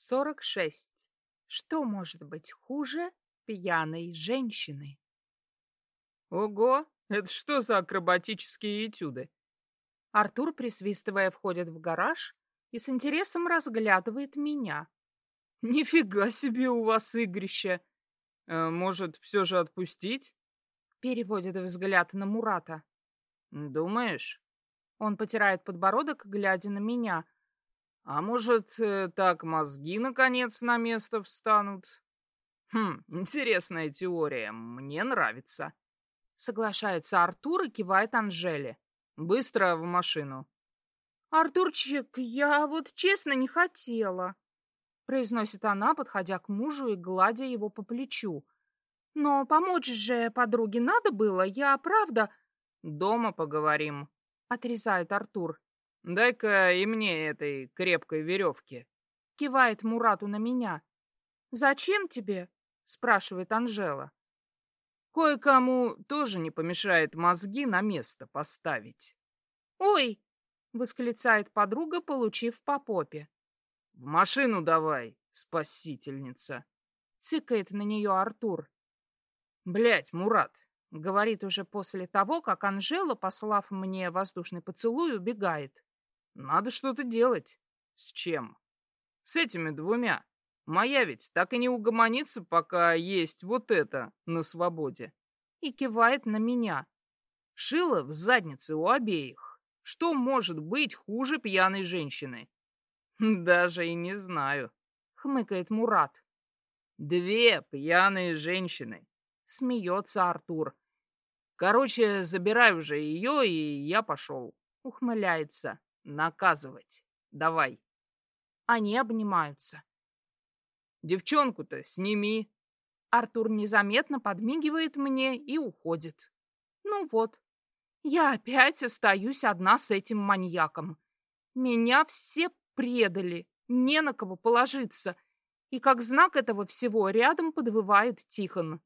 46. Что может быть хуже пьяной женщины? Ого, это что за акробатические этюды? Артур, присвистывая, входит в гараж и с интересом разглядывает меня. Нифига себе у вас игрище. Э, может, все же отпустить? Переводит взгляд на Мурата. Думаешь? Он потирает подбородок, глядя на меня, а может, э, так мозги наконец на место встанут? Хм, интересная теория, мне нравится. Соглашается Артур и кивает Анжеле. Быстро в машину. Артурчик, я вот честно не хотела, произносит она, подходя к мужу и гладя его по плечу. Но помочь же подруге надо было, я правда... Дома поговорим, отрезает Артур. Дай-ка и мне этой крепкой веревки. Кивает Мурату на меня. Зачем тебе? Спрашивает Анжела. Кое-кому тоже не помешает мозги на место поставить. Ой! Восклицает подруга, получив по попе. В машину давай, спасительница. Цыкает на нее Артур. Блять, Мурат, говорит уже после того, как Анжела, послав мне воздушный поцелуй, убегает. Надо что-то делать. С чем? С этими двумя. Моя ведь так и не угомонится, пока есть вот это на свободе. И кивает на меня. Шило в заднице у обеих. Что может быть хуже пьяной женщины? Даже и не знаю. Хмыкает Мурат. Две пьяные женщины. Смеется Артур. Короче, забирай уже ее, и я пошел. Ухмыляется. Наказывать. Давай. Они обнимаются. Девчонку-то сними. Артур незаметно подмигивает мне и уходит. Ну вот, я опять остаюсь одна с этим маньяком. Меня все предали, не на кого положиться. И как знак этого всего рядом подвывает Тихон.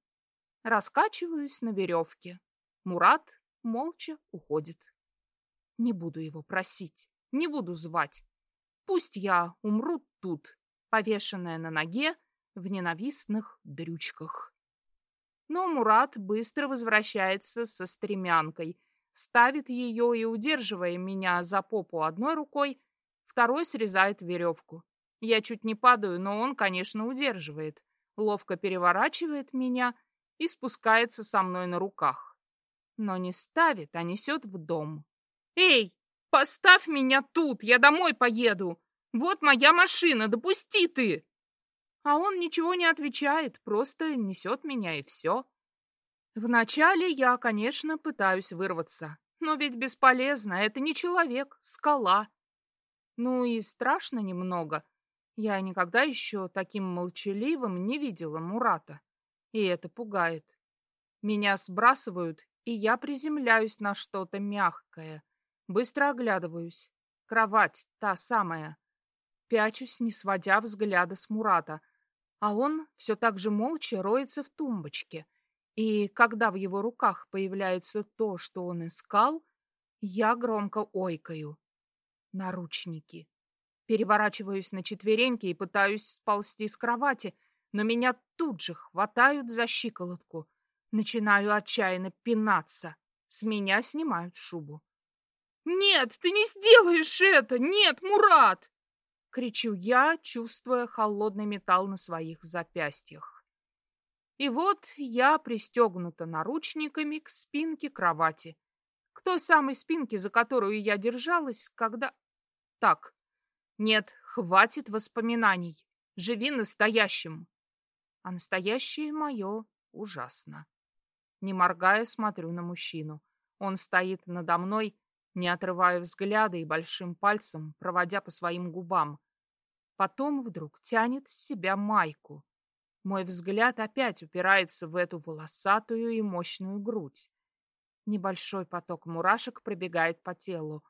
Раскачиваюсь на веревке. Мурат молча уходит. Не буду его просить, не буду звать. Пусть я умру тут, повешенная на ноге в ненавистных дрючках. Но Мурат быстро возвращается со стремянкой, ставит ее и, удерживая меня за попу одной рукой, второй срезает веревку. Я чуть не падаю, но он, конечно, удерживает, ловко переворачивает меня и спускается со мной на руках. Но не ставит, а несет в дом. «Эй, поставь меня тут, я домой поеду! Вот моя машина, допусти ты!» А он ничего не отвечает, просто несет меня и все. Вначале я, конечно, пытаюсь вырваться, но ведь бесполезно, это не человек, скала. Ну и страшно немного. Я никогда еще таким молчаливым не видела Мурата, и это пугает. Меня сбрасывают, и я приземляюсь на что-то мягкое — Быстро оглядываюсь. Кровать, та самая. Пячусь, не сводя взгляда с Мурата. А он все так же молча роется в тумбочке. И когда в его руках появляется то, что он искал, я громко ойкаю. Наручники. Переворачиваюсь на четвереньки и пытаюсь сползти с кровати, но меня тут же хватают за щиколотку. Начинаю отчаянно пинаться. С меня снимают шубу. «Нет, ты не сделаешь это! Нет, Мурат!» Кричу я, чувствуя холодный металл на своих запястьях. И вот я пристегнута наручниками к спинке кровати. К той самой спинке, за которую я держалась, когда... Так, нет, хватит воспоминаний. Живи настоящим. А настоящее мое ужасно. Не моргая, смотрю на мужчину. Он стоит надо мной, не отрывая взгляда и большим пальцем проводя по своим губам. Потом вдруг тянет с себя майку. Мой взгляд опять упирается в эту волосатую и мощную грудь. Небольшой поток мурашек пробегает по телу.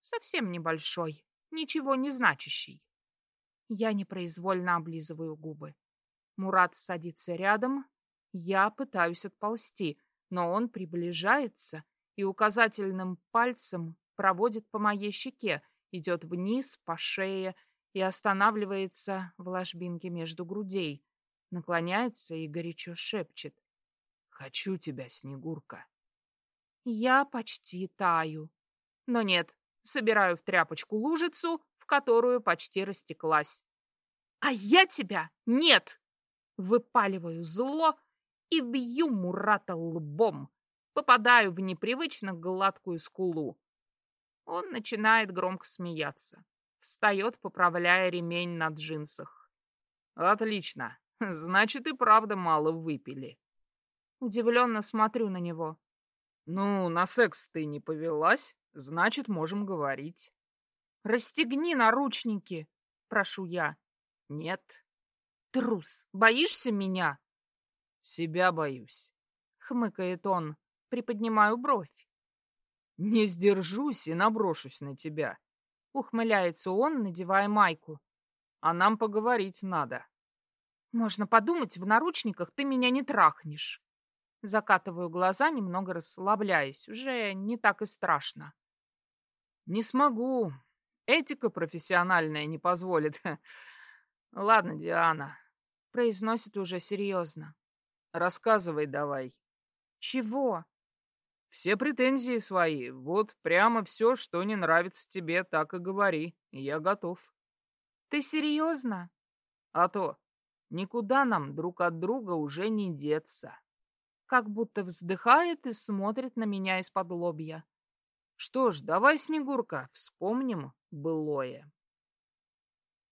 Совсем небольшой, ничего не значащий. Я непроизвольно облизываю губы. Мурат садится рядом. Я пытаюсь отползти, но он приближается и указательным пальцем проводит по моей щеке, идет вниз по шее и останавливается в ложбинке между грудей, наклоняется и горячо шепчет. «Хочу тебя, Снегурка». Я почти таю. Но нет, собираю в тряпочку лужицу, в которую почти растеклась. «А я тебя нет!» Выпаливаю зло и бью Мурата лбом. Попадаю в непривычно гладкую скулу. Он начинает громко смеяться. Встает, поправляя ремень на джинсах. «Отлично. Значит, и правда мало выпили». Удивленно смотрю на него. «Ну, на секс ты не повелась, значит, можем говорить». «Расстегни наручники», — прошу я. «Нет». «Трус, боишься меня?» «Себя боюсь», — хмыкает он. Приподнимаю бровь. «Не сдержусь и наброшусь на тебя», — ухмыляется он, надевая майку. «А нам поговорить надо». «Можно подумать, в наручниках ты меня не трахнешь». Закатываю глаза, немного расслабляясь. Уже не так и страшно. «Не смогу. Этика профессиональная не позволит. Ладно, Диана», — произносит уже серьезно. «Рассказывай давай». «Чего?» «Все претензии свои. Вот прямо все, что не нравится тебе, так и говори. Я готов». «Ты серьезно?» «А то. Никуда нам друг от друга уже не деться» как будто вздыхает и смотрит на меня из-под лобья. Что ж, давай, Снегурка, вспомним былое.